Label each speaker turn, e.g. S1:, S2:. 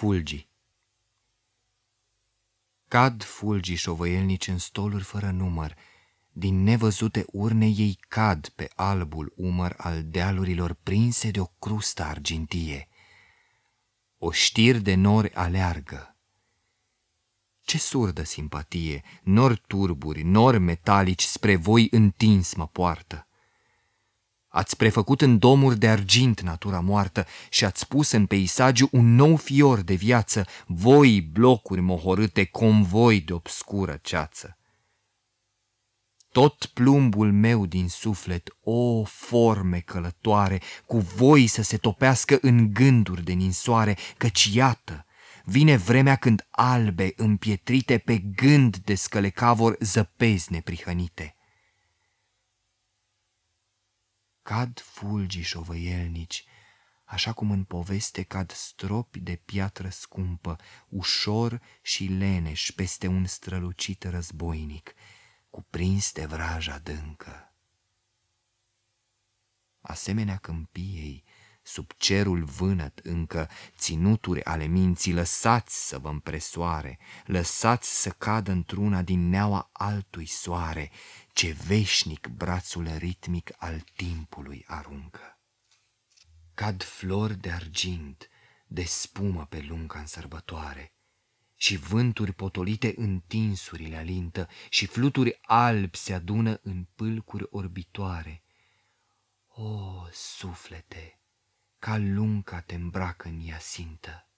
S1: Fulgi Cad fulgi șovăielnici în stoluri fără număr, din nevăzute urne ei cad pe albul umăr al dealurilor prinse de o crustă argintie. O știr de nori aleargă. Ce surdă simpatie, nori turburi, nori metalici spre voi întins mă poartă. Ați prefăcut în domuri de argint natura moartă și ați pus în peisagiu un nou fior de viață, voi blocuri mohorâte, convoi de obscură ceață. Tot plumbul meu din suflet, o forme călătoare, cu voi să se topească în gânduri de ninsoare, căci iată, vine vremea când albe, împietrite pe gând de scălecavor zăpezi neprihănite cad fulgi șovăielnici, așa cum în poveste cad stropi de piatră scumpă, ușor și leneș peste un strălucit războinic, cuprins de vraja adâncă. Asemenea câmpiei, sub cerul vânăt încă, ținuturi ale minții, lăsați să vă împresoare, lăsați să cadă într-una din neaua altui soare, ce veșnic brațul ritmic al timpului aruncă. Cad flori de argint, de spumă pe lunga în sărbătoare, și vânturi potolite în tinsurile alintă, și fluturi albi se adună în pâlcuri orbitoare. O, suflete, ca lunca te îmbracă în iasintă!